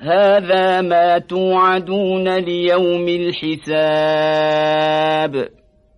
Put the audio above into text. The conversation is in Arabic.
هذا ما توعدون ليوم الحساب.